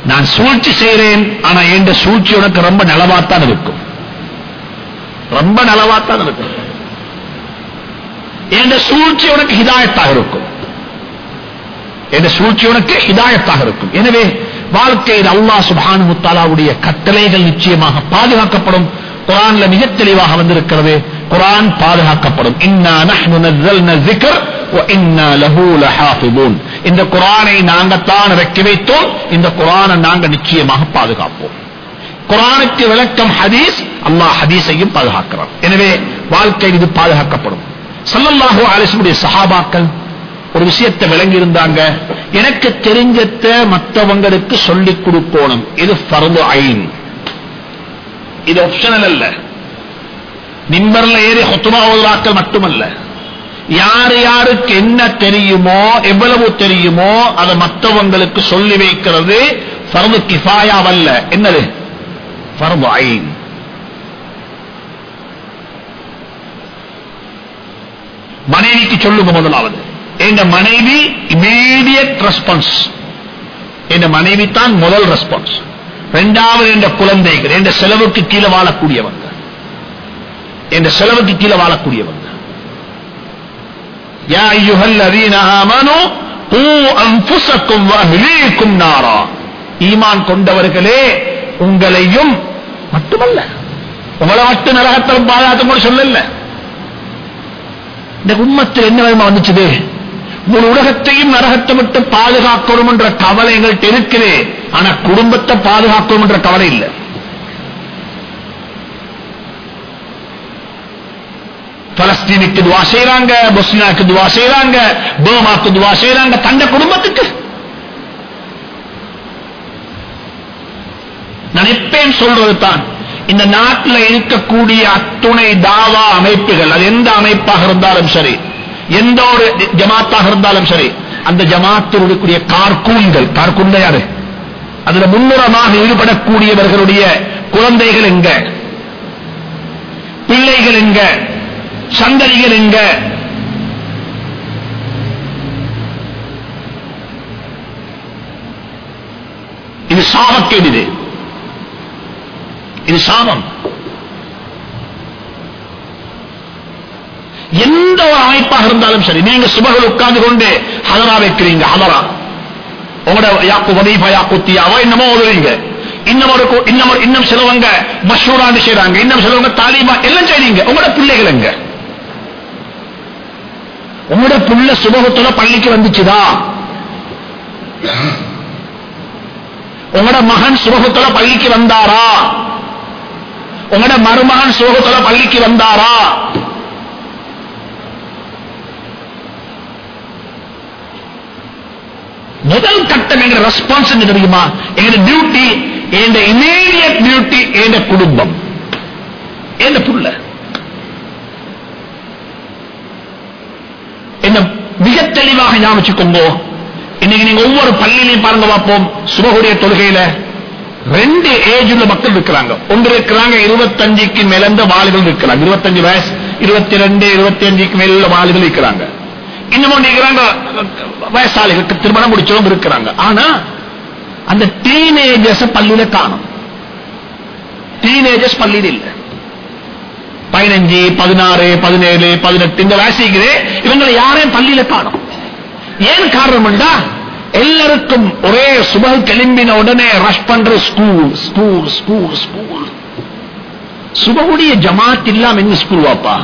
நான் சூழ்ச்சி செய்யறேன் ஆனா என்ற சூழ்ச்சி உனக்கு ரொம்ப நலவாத்தான் இருக்கும். ரொம்ப நலவாத்தான் இருக்கும். என்ற சூழ்ச்சி உனக்கு ஹிதாயத்தாக இருக்கும். என்ற சூழ்ச்சி உனக்கு ஹிதாயத்தாக இருக்கும். எனவே வாழ்க்கையில் அல்லாஹ் சுபானு முத்தாலாவுடைய கட்டளைகள் நிச்சயமாக பாதுகாக்கப்படும். குரான்ல மிக தெளிவாக வந்திருக்கிறது. குரான் பாதுகாக்கப்படும். இந்த குரானை நாங்கத்தான் இறக்கி வைத்தோம். இந்த குரானை நாங்க நிச்சயமாக பாதுகாப்போம். குரானுக்கு விளக்கம் ஹதீஸ் அல்லாஹ் ஹதீஸையும் பாதுகாக்கிறார் எனவே வாழ்க்கை இது பாதுகாக்கப்படும். சல்லல்லாஹு அலைஹி வஸல்லம் சஹாபாக்கள் ஒரு விஷயத்தை விளங்கி இருந்தாங்க எனக்கு தெரிஞ்சத மற்றவங்களுக்கு சொல்லிக் கொடுக்கணும். இது பரது ஐன். இது ஆப்ஷனல் அல்ல. நிம்பர்ல ஏறி ஹுத்துமா மட்டுமல்ல. யார் யாருக்கு என்ன தெரியுமோ எவ்வளவு தெரியுமோ அதை மற்றவங்களுக்கு சொல்லி வைக்கிறது ஃபர்து கிஃபாயாவல்ல. என்னது? பரது ஐன். மனைவிக்கு சொல்லுங்க முதலாவது. என் மனைவி இமீடியட் ரெஸ்பான்ஸ் என் மனைவி தான் முதல் ரெஸ்பான்ஸ் இரண்டாவது என்ற குழந்தைகள் என்ற செலவுக்கு கீழே வாழக்கூடியவங்க. என்ற செலவுக்கு கீழே வாழக்கூடியவங்க. யா ஐயுஹல் லதீன ஆமனு கூ அன்ஃபுஸக்கும் வஅஹ்லீக்கும் நாரா. ஈமான் கொண்டவர்களே உங்களையும் மட்டுமல்ல உங்களை மட்டும் நரகத்திலும் பாதுகாத்து கூட சொல்லல. இந்த உண்மத்தில் என்ன விதமா வந்துச்சுது? முழு உலகத்தையும் நரகத்தை விட்டு பாதுகாக்கணும் என்ற கவலை எங்கள்கிட்ட இருக்குது ஆனா குடும்பத்தை பாதுகாக்கணும் என்ற கவலை இல்லை. பலஸ்தீனுக்கு துவா செய்யறாங்க பொஸ்னியாக்கு துவா செய்யறாங்க பர்மாக்கு துவா செய்யறாங்க தந்த குடும்பத்துக்கு. நினைப்பேன் சொல்றது தான் இந்த நாட்டில் இருக்கக்கூடிய அத்துணை தாவா அமைப்புகள் அது எந்த அமைப்பாக இருந்தாலும் சரி எந்த ஒரு ஜமாத்தாக இருந்தாலும் சரி அந்த ஜமாத்தில் இருக்கக்கூடிய கார்கூன்கள் கார்கூன் யாரு? அதுல முன்னுரமாக ஈடுபடக்கூடியவர்களுடைய குழந்தைகள் எங்க? பிள்ளைகள் எங்க? சந்ததிகள் எங்க? இது சாபக்கேடு இது. இது சாபம். எந்த ஒரு அமைப்பாக இருந்தாலும் சரி நீங்க சுபகள் உட்கார்ந்து கொண்டு ஹலரா வைக்கிறீங்க ஹலரா உங்களோட யாக்கு வதீஃபா என்னமோ இன்னும் ஒரு இன்னும் இன்னும் சிலவங்க இன்னும் சிலவங்க தாலிபா எல்லாம் செய்றீங்க. உங்களோட உங்களோட புள்ள சுபகத்துல பள்ளிக்கு வந்துச்சுதா? உங்களோட மகன் சுபகத்துல பள்ளிக்கு வந்தாரா? உங்களோட மருமகன் சுபகத்துல பள்ளிக்கு வந்தாரா? முதல் கட்டம் எங்க ரெஸ்பான்ஸ் என்ன தெரியுமா? எங்க டியூட்டி என் இமீடியட் டியூட்டி எங்க குடும்பம். எங்க புள்ள? என்ன மிக தெளிவாக ஞாபகிச்சுக்கோங்க இன்னைக்கு நீங்க ஒவ்வொரு பள்ளியிலையும் பாருங்க பார்ப்போம். சுபகுடைய தொழுகையில ரெண்டு ஏஜ் உள்ள மக்கள் இருக்கிறாங்க. ஒன்று இருக்கிறாங்க இருபத்தஞ்சுக்கு மேலந்த வாலிகள் இருக்கிறாங்க. இருபத்தஞ்சு வயசு இருபத்தி ரெண்டு இருபத்தி அஞ்சுக்கு மேல வாலிகள் இருக்கிறாங்க. இன்னமும் இருக்கிறாங்க. வயசாளிகளுக்கு திருமணம் முடிச்சவங்க இருக்கிறாங்க. ஆனா அந்த டீனேஜர்ஸ் பள்ளியில காணும். டீனேஜர்ஸ் பள்ளியில் இல்லை. பதினஞ்சு பதினாறு பதினேழு பதினெட்டு இந்த வயசுக்குது இவங்களை யாரையும் பள்ளியில காணும். ஏன் காரணம்டா எல்லாருக்கும் ஒரே சுப கிளம்பின உடனே ரஷ் பண்ற ஸ்கூல் ஸ்கூல் ஸ்கூல் ஸ்கூல் சுபகுடைய ஜமாத் இல்லாம என்ன ஸ்கூல் வாப்பா?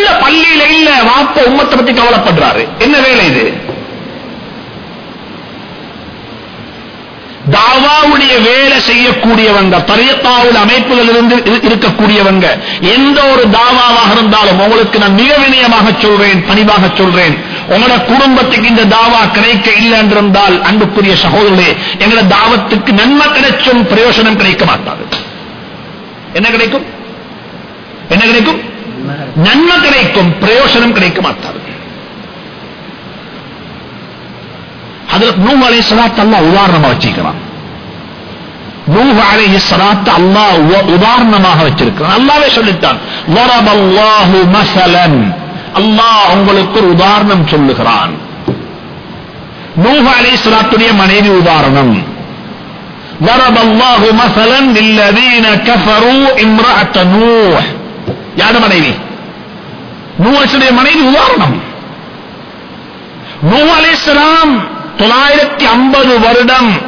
உள்ள பள்ளியில இல்ல வாப்ப உம்மத்தை பத்தி கவலைப்படுறாரு. என்ன வேலை இது? தாவாவுடைய வேலை செய்யக்கூடியவங்க தரியத்தாவுடைய அமைப்புகள் இருந்து இருக்கக்கூடியவங்க எந்த ஒரு தாவாவாக இருந்தாலும் உங்களுக்கு நான் மிக வினயமாக சொல்றேன் பணிவாக சொல்றேன். உங்களோட குடும்பத்துக்கு இந்த தாவா கிடைக்க இல்லை என்றிருந்தால் அன்புக்குரிய சகோதரே எங்களோட தாவத்துக்கு நன்மை கிடைச்சும் பிரயோஜனம் கிடைக்க மாட்டாது. என்ன கிடைக்கும்? என்ன கிடைக்கும்? நன்மை கிடைக்கும் பிரயோஜனம் கிடைக்க மாட்டாது அதுல நூஹ் அலை சலாத் அல்லா உதாரணமா வச்சிருக்கிறான் நூஹ் அலை சலாத் அல்லா உதாரணமாக வச்சிருக்கிறான் அல்லாவே சொல்லிட்டான் வரபல்லாஹு மசலன் அல்லாஹ் உங்களுக்கு ஒரு உதாரணம் சொல்லுகிறான் நூஹ் அலை சலாத்துடைய மனைவி உதாரணம் ضرب الله مثلا للذين كفروا امرأة نوح யார மனைவி? நூஹுடைய மனைவி உதாரணம். நூ அலைஹிஸ்ஸலாம் தொள்ளாயிரத்தி ஐம்பது வருடம்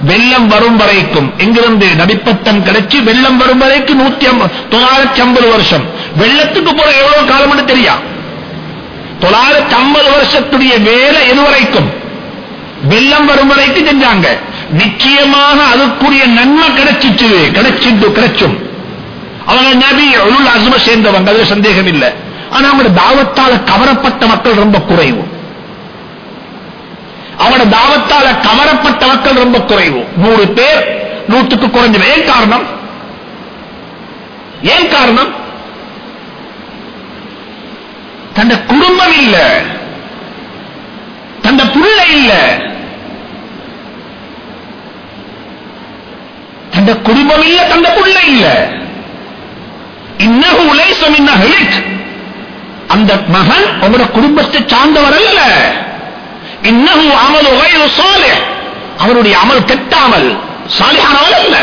வெள்ளம் வரும் வரைக்கும் எங்கிருந்து? நபிப்பட்டம் கிடைச்சு வெள்ளம் வரும் வரைக்கும் நூத்தி தொள்ளாயிரத்தி ஐம்பது வருஷம். வெள்ளத்துக்கு போற எவ்வளவு காலம் தெரியா? தொள்ளாயிரத்தி ஐம்பது வருஷத்துடைய வேலை எது வரைக்கும்? வெள்ளம் வரும் வரைக்கும் செஞ்சாங்க. நிச்சயமாக அதுக்குரிய நன்மை கிடைச்சிச்சு கிடைச்சிட்டு கிடைச்சும். அவங்க நபி உலுல் சேர்ந்தவங்க அது சந்தேகம் இல்லை ஆனா அவங்களோட தாவத்தால கவரப்பட்ட மக்கள் ரொம்ப குறைவு. அவனோட தாவத்தால கவரப்பட்ட மக்கள் ரொம்ப குறைவு. நூறு பேர் நூற்றுக்கு குறைஞ்சது. ஏன் காரணம்? ஏன் காரணம்? தந்த குடும்பம் இல்ல. தந்த பிள்ளை இல்ல. தந்த குடும்பம் இல்ல தந்த பிள்ளை இல்லை. இன்னகு உலேசம் இன்ன அந்த மகன் அவரோட குடும்பத்தை சார்ந்தவர் அல்ல. இன்னகு அமல் உகைரு சாலே. அவருடைய அமல் கெட்டாமல் சாலியானவள் அல்ல.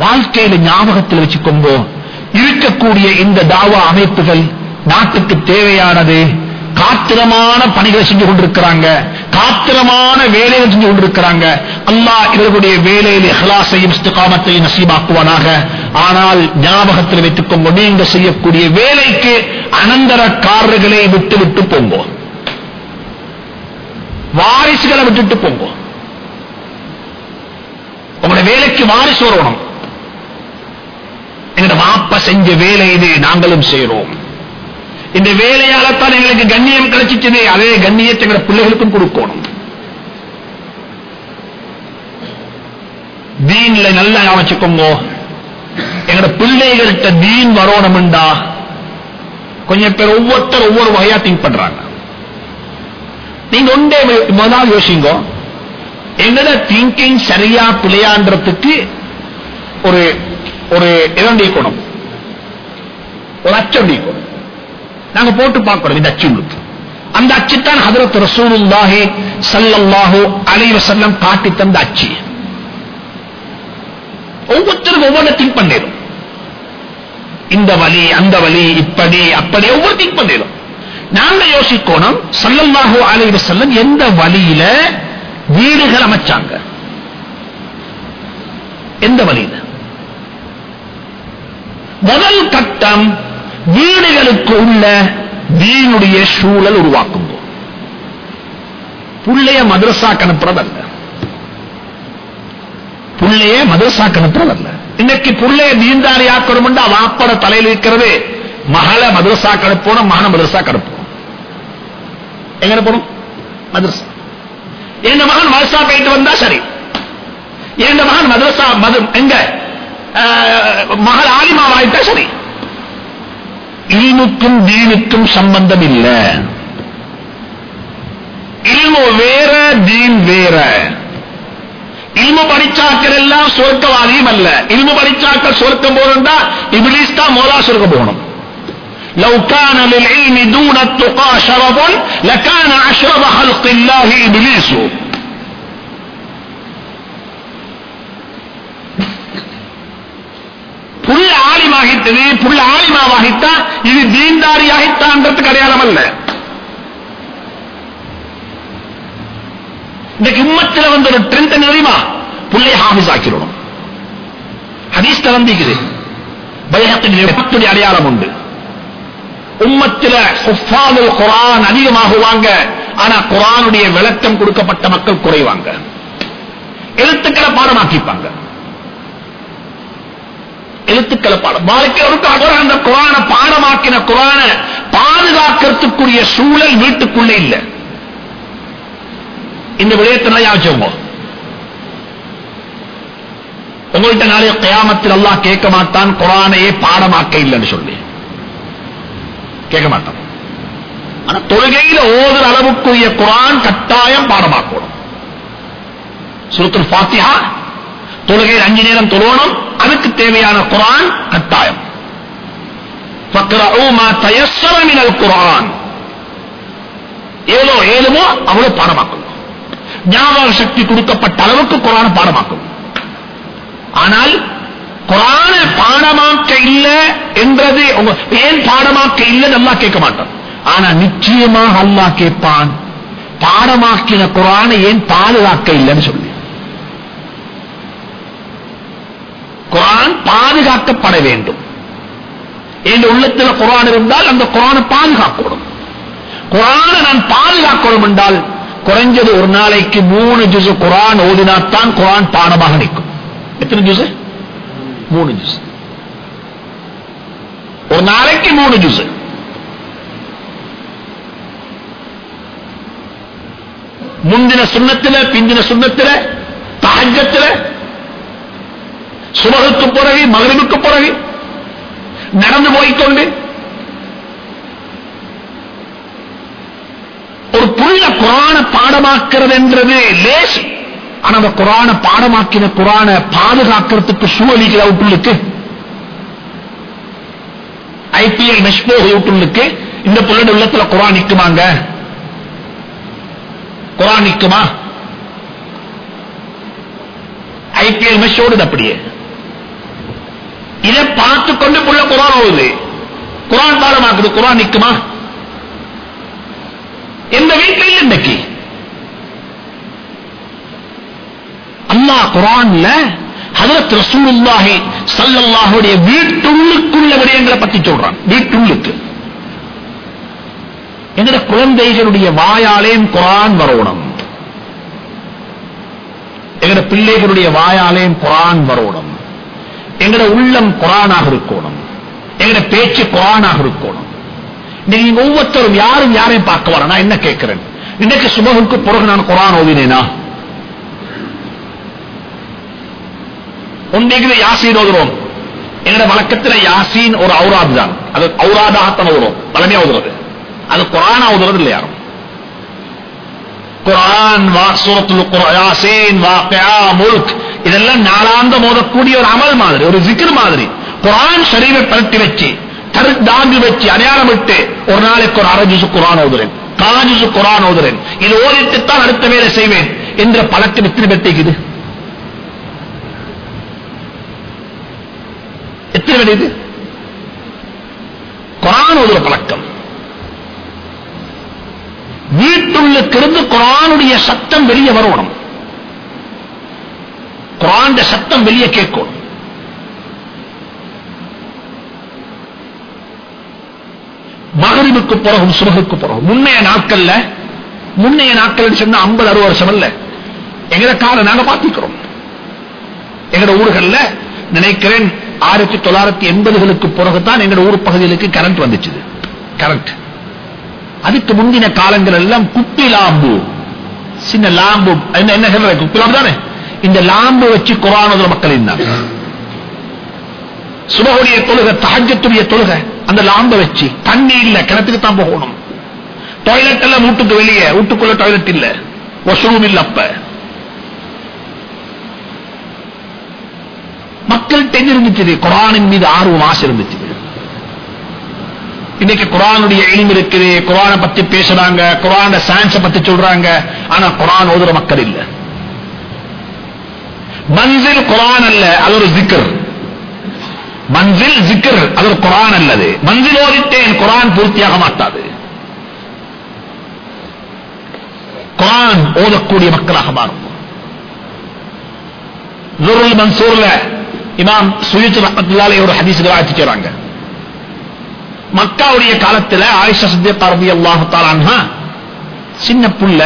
வாழ்க்கையில ஞாபகத்தில் வச்சுக்கொண்டோம் இருக்கக்கூடிய இந்த தாவா அமைப்புகள் நாட்டுக்கு தேவையானது. காத்திரமான பணிகளை செஞ்சு கொண்டிருக்கிறாங்க. காத்திரமான வேலைகள் செஞ்சு கொண்டிருக்கிறாங்க. அல்லாஹ் இவர்களுடைய வேலையில் ஹலாசையும் இஸ்திகாமத்தையும் நசீபாக்குவானாக. ஆனால் ஞாபகத்தில் வைத்துக் கொண்டு நீங்க செய்யக்கூடிய வேலைக்கு அனந்தரக்காரர்களை விட்டு விட்டு போங்கோ. வாரிசுகளை விட்டுட்டு போங்கோ. உங்களோட வேலைக்கு வாரிசு வரணும். எங்களோட மாப்ப செஞ்ச வேலை இது நாங்களும் செய்யறோம் இந்த வேலையாலத்தான் எங்களுக்கு கண்ணியம் கிடைச்சிச்சது அதே கண்ணியத்தை எங்க பிள்ளைகளுக்கும் கொடுக்கணும். தீன்ல நல்லா ஞாபகிக்கோங்க எங்கட பிள்ளைகள்கிட்ட தீன் வரணும்டா. கொஞ்சம் பேர் ஒவ்வொருத்தர் ஒவ்வொரு வகையா திங்க் பண்றாங்க. நீங்க ஒன்றே முதல் யோசிங்க. எங்கட திங்கிங் சரியா பிள்ளையான்றதுக்கு ஒரு ஒரு இடம் நீக்கணும் ஒரு அச்சம் நீக்கணும் நாங்க போட்டு பார்க்கிறோம் இந்த அச்சு உங்களுக்கு அந்த அச்சுத்தான் ஹதரத் ரசூலுல்லாஹி ஸல்லல்லாஹு அலைஹி காட்டி தந்த அச்சு. ஒவ்வொருத்தரும் ஒவ்வொரு திங்க் பண்ணிடும் இந்த வழி அந்த வழி இப்படி அப்படி ஒவ்வொரு திங்க் பண்ணிடும் நாங்க யோசிக்கணும் சல்லல்லாஹு அலைஹி செல்லம் எந்த வழியில வீடுகள் அமைச்சாங்க? எந்த வழியில? முதல் கட்டம் வீடுகளுக்கு உள்ள தீனுடைய சூழல் உருவாக்கும் புள்ளைய மதரசாக்கு அனுப்புறதல்ல புள்ளைய மதரசாக்கு அனுப்புறதல்ல இன்னைக்கு புள்ளைய தீன்தாரி ஆக்கணும் வாப்பட தலையில் இருக்கிறது மகள மதரசா அனுப்பணும் மகன மதரசா கடப்போம் எங்க போனோம் மதரசா என் மகன் மதரசா போயிட்டு வந்தா சரி. என் மகன் மதரசா மது எங்க? அஹ், மகள் ஆலிமா வாய்ப்பா சரி. ഈനുക്കും ദീനുക്കും സംബന്ധമില്ല ഇൽമു വേറെ ദീൻ വേറെ ഇൽമു പഠിച്ചാക്കലെല്ലാം സ്വർഗവാദിയുമല്ല ഇൽമു പഠിച്ചാക്കൽ സ്വർഗം പോകണ്ട ഇബിലീസ്ത മോലാ സ്വർഗം പോകണം لو كان للعلم دون التقى شرف لكان أشرف خلق الله إبليس புள்ள புள்ள ஆலிமாவாகித்தான் இது தீன்தாரியாகித்தான்றதுக்கு அடையாளம் அல்ல இன்னைக்கு உம்மத்தில் வந்த ஒரு ட்ரெண்ட் தெரியுமா? புள்ளை ஹாஃபிஸ் ஆக்கிடணும் ஹதீஸ்ல வந்திக்குது. பயத்துடைய அடையாளம் உண்டு. உம்மத்தில ஹுஃபாதுல் குரான் அதிகமாகுவாங்க ஆனா குரானுடைய விளக்கம் கொடுக்கப்பட்ட மக்கள் குறைவாங்க. எழுத்துக்களை பாடமாக்கிப்பாங்க. எழுத்துக்களை பாடம் வாழ்க்கையோருக்கு அவர் அந்த குரான பாடமாக்கின குரான பாதுகாக்கிறதுக்குரிய சூழல் வீட்டுக்குள்ள இல்லை. இந்த விடயத்தை நல்லா உங்கள்கிட்ட நாளைய கயாமத்தில் எல்லாம் கேட்க மாட்டான் குரானையே பாடமாக்க இல்லைன்னு சொல்லி. கேட்க மாட்டான். ஆனா தொழுகையில ஓதுற அளவுக்குரிய குரான் கட்டாயம் பாடமாக்கணும். சுருத்துல் பாத்தியா தொழுகையில் அஞ்சு நேரம் தொழுவணும் அதுக்கு தேவையான குரான் கட்டாயம். குரான் ஏதோ ஏழுமோ அவ்வளவு பாடமாக்கும் ஞாபக சக்தி கொடுக்கப்பட்ட அளவுக்கு குரான் பாடமாக்கும். ஆனால் குரான பாடமாக்க இல்ல என்றது ஏன் பாடமாக்க இல்லை நல்லா கேட்க மாட்டோம் ஆனா நிச்சயமாக அல்லா கேட்பான். பாடமாக்கின குரானை ஏன் பாதுகாக்க இல்லைன்னு சொல்லி. குரான் பாதுகாக்கப்பட வேண்டும். என் உள்ளத்தில் குரான் இருந்தால் அந்த குரானை பாதுகாக்கணும். குரானை நான் பாதுகாக்கணும் என்றால் குறைஞ்சது ஒரு நாளைக்கு மூணு ஜுசு குரான் ஓதினாத்தான் குரான் பானமாக நிற்கும். எத்தனை ஜுசு? மூணு ஜூஸ் ஒரு நாளைக்கு மூணு ஜூஸ் முந்தின சுண்ணத்தில் பிந்தின சுண்ணத்தில் தாஜத்தில் சுமகுக்கு பிறகு மகரிபுக்கு பிறகு நடந்து போய்க்கொண்டு ஒரு புனித குரான பாடமாக்குறது என்றது லேசி. ஆனா அந்த குரான பாடமாக்கின குரான பாதுகாக்கிறதுக்கு சூழலிக்கிற அவுட்டுள்ளுக்கு ஐபிஎல் மெஷ்போ அவுட்டுள்ளுக்கு இந்த புள்ளட உள்ளத்துல குரான் நிக்குமாங்க குரான் நிக்குமா ஐபிஎல் மெஷ் ஓடுது அப்படியே. இதை பார்த்து கொண்டு புள்ள குரான் ஓகுது குரான் பாடமாக்குது. குரான் நிக்குமா? எந்த வீட்டில் இல்லை இன்னைக்கு. அல்லாஹ் குரான்ல ஹதரத் ரசூலுல்லாஹி சல்லல்லாஹுடைய வீட்டுள்ளுக்குள்ள விடயங்களை பத்தி சொல்றான். வீட்டுள்ளுக்கு. எங்கட குழந்தைகளுடைய வாயாலேயும் குரான் வரணும். எங்கட பிள்ளைகளுடைய வாயாலேயும் குரான் வரணும். எங்கட உள்ளம் குரானாக இருக்கணும். எங்கட பேச்சு குரானாக இருக்கணும். நீங்க ஒவ்வொருத்தரும் யாரும் யாரையும் பார்க்க வர நான் என்ன கேட்கிறேன்? இன்னைக்கு சுபகுக்கு பிறகு நான் குரான் ஓதினேனா? உண்மைக்கு யாசீன் ஓதுறோம். எங்கட வழக்கத்துல யாசீன் ஒரு அவுராத் தான். அது அவுராதாகத்தான் ஓதுறோம். பழமையா ஓதுறது. அது குரானா ஓதுறது இல்லை யாரும் குரான் வா சூரத்துல் குர்- யாசீன் வாக்கியா முல்க் இதெல்லாம் நாளாந்த மோதக்கூடிய ஒரு அமல் மாதிரி ஒரு சிக்கர் மாதிரி. குரான் சரிவை பரட்டி வச்சு தரு வச்சு அடையாளம் விட்டு ஒரு நாளைக்கு ஒரு அரை குரான் ஓதுறேன் காஜிசு குரான் ஓதுறேன். இது ஓதித்துத்தான் அடுத்த வேலை செய்வேன் என்ற பழக்கம் எத்தனை பேர்த்தைக்குது எத்தனை பேர் இது குரான் ஓதுற பழக்கம். வீட்டுள்ளுக்கிருந்து குரானுடைய சத்தம் வெளியே வரணும். குரான் சத்தம் வெளியே கேட்கும். மகரிவுக்கு பிறகும் சுமகுக்கு பிறகும் முன்னைய நாட்கள்ல முன்னைய நாட்கள் சொன்னா ஐம்பது அறுபது வருஷம் இல்ல எங்கட கால நாங்க பாத்திக்கிறோம் எங்கட ஊர்கள்ல நினைக்கிறேன் ஆயிரத்தி தொள்ளாயிரத்தி எண்பதுகளுக்கு பிறகுதான் எங்கட ஊர் பகுதிகளுக்கு கரண்ட் வந்துச்சு. கரண்ட் அதுக்கு முந்தின காலங்கள் எல்லாம் குப்பி லாம்பு. சின்ன லாம்பு. என்ன என்ன சொல்ற குப்பி லாம்பு தானே? இந்த லாம்பு வச்சு குரானதுல மக்கள் இருந்தாங்க. சுபகுடைய தொழுகை தகஜத்துடைய தொழுகை அந்த லாம்பை வச்சு தண்ணி இல்ல கிணத்துக்கு தான் போகணும். டாய்லெட் எல்லாம் வீட்டுக்கு வெளியே வீட்டுக்குள்ள டாய்லெட் இல்ல. வாஷ்ரூம் இல்ல அப்ப. மக்கள் இருந்துச்சு குரானின் மீது ஆர்வம் ஆசை இருந்துச்சு. இன்னைக்கு குரானுடைய எளிம் இருக்குது குரானை பத்தி பேசுறாங்க குரான சயின்ஸ பத்தி சொல்றாங்க ஆனா குரான் ஓதுற மக்கள் இல்ல. மன்சில் குரான் அல்ல அது ஒரு ஜிக்கர் மன்சில் ஜிக்கர் அது ஒரு குரான் அல்லது. மன்சில் ஓதிட்டேன் குரான் பூர்த்தியாக மாட்டாது குரான் ஓதக்கூடிய மக்களாக மாறும். ஜுருல் மன்சூர்ல இமாம் சுயித் ரஹ்மத்துல்லாஹி ஒரு ஹதீஸ் ஆச்சிக்கிறாங்க மக்காவுடைய காலத்துல ஆயிஷா சித்திகா ரலியல்லாஹு தஆலா சின்ன புள்ள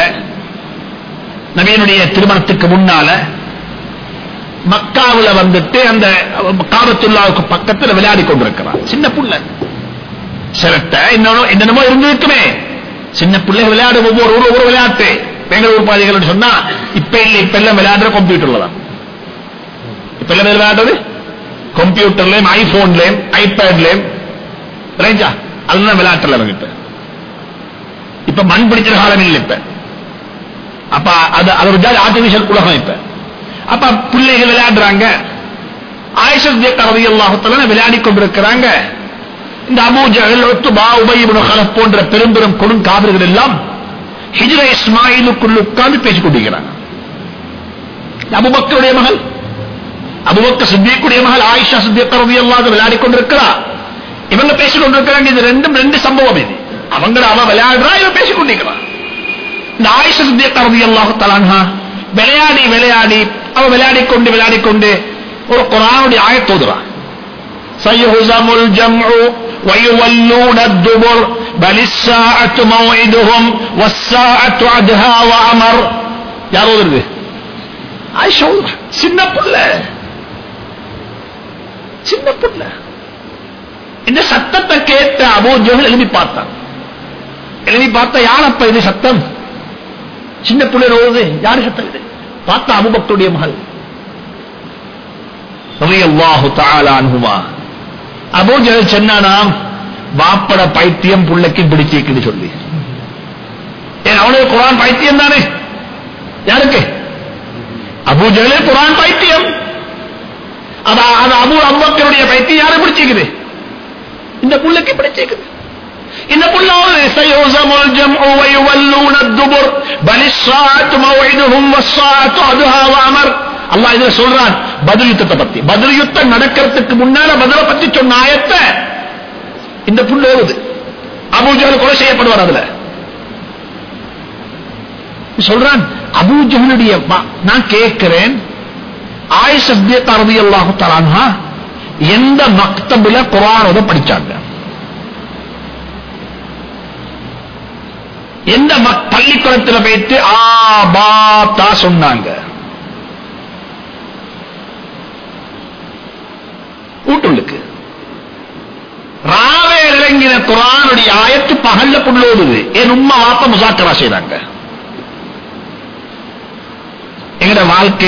நபியினுடைய திருமணத்துக்கு முன்னால மக்காவுல வந்துட்டு அந்த காபத்துள்ளாவுக்கு பக்கத்துல விளையாடி கொண்டிருக்கிறான். சின்ன புள்ள. சிரட்டை என்னென்னமோ இருந்திருக்குமே. சின்ன பிள்ளை விளையாடு ஒவ்வொரு ஊர் ஒரு விளையாட்டு. பெங்களூர் பாதைகள் சொன்னா இப்ப இல்ல இப்ப எல்லாம் விளையாடுற கம்ப்யூட்டர்ல தான். இப்ப எல்லாம் விளையாடுறது? கம்ப்யூட்டர்லயும் ஐபோன்லயும் ஐபேட்லயும் ரைஞ்சா அதுதான் விளையாட்டுல இவங்கிட்ட இப்ப மண் பிடிக்கிற காலம் இல்லை இப்ப. அப்ப அது அது ஒரு ஆர்டிபிஷியல் உலகம் இப்ப. அப்ப பிள்ளைகள் விளையாடுறாங்க. ஆயிஷா ரவி அல்லாஹத்துல விளையாடி கொண்டிருக்கிறாங்க. இந்த Abu Jahl Utbah Ubayy Khalaf போன்ற பெரும் பெரும் கொடுங்காதர்கள் எல்லாம் ஹிஜ்ர இஸ்மாயிலுக்குள் உட்கார்ந்து பேசிக் கொண்டிருக்கிறாங்க. அபுபக்கருடைய மகள் அபுபக்க சித்தியக்குடைய மகள் ஆயிஷா சித்தியக்க ரலியல்லாஹு விளையாடி கொண்டிருக்கிறார் இவங்க பேசிக் கொண்டிருக்கிறாங்க இது ரெண்டும் ரெண்டு சம்பவம் இது. அவங்க அவ விளையாடுறா இவன் பேசிக் கொண்டிருக்கிறான் இந்த ஆயிஷா சித்தியக்க ரலியல்லாஹு தஆலா விளையாடி விளையாடி அவ விளையாடி கொண்டு விளையாடி கொண்டு ஒரு குரானுடைய ஆயத்தோதுறான் سيهزم الجمع ويولون الدبر بل الساعة موعدهم والساعة عدها وأمر யார் ஓதுறது ஆயிஷா ஓதுறா சின்ன புள்ள சின்ன புள்ள இந்த சத்தத்தை கேட்ட அபூ ஜஹல் எழுதி பார்த்தான் எழுதி பார்த்தா யாரப்ப இது சத்தம் சின்ன புள்ள ஓடுது யாரு சத்தம் இது பார்த்தா அபுபக்துடைய மகள். ரலியல்லாஹு சொன்னானாம் வாப்பட பைத்தியம் புள்ளைக்கு பிடிச்சிருக்குன்னு சொல்லி. ஏன் அவனுக்கு குரான் பைத்தியம் தானே? யாருக்கு? அபூஜலே குரான் பைத்தியம். அது அபு அம்பக்கருடைய பைத்தியம் யாரும் பிடிச்சிருக்குது? இந்த புள்ளைக்கு பிடிச்சிக்குது இந்த புள்ளாவது சயோசமுல் ஜம்உ வயுவல்லூன الدبر بل الساعة موعدهم والساعة أدهى وأمر அல்லாஹ் இதுல சொல்றான் பதில் யுத்தத்தை பத்தி பதில் யுத்தம் நடக்கிறதுக்கு முன்னால பதில பத்தி சொன்ன ஆயத்தை இந்த புள்ள ஓடுது அபூஜகல் கொலை செய்யப்படுவார் அதுல சொல்றான் அபூஜகனுடைய நான் கேட்கிறேன் ஆயிஷ ரதி அல்லாஹு தலான்ஹா எந்த மக்தபுல குரானோட படிச்சாங்க எந்த பள்ளிக்கூடத்தில் போயிட்டு ஆ பா தா சொன்னாங்க. கூட்டுள்ளுக்கு ராவே இறங்கின குரானுடைய ஆயத்து பகல்ல புள்ளோடுது என் உம்மா வாப்ப முசாக்கரா செய்றாங்க. எங்கட வாழ்க்கை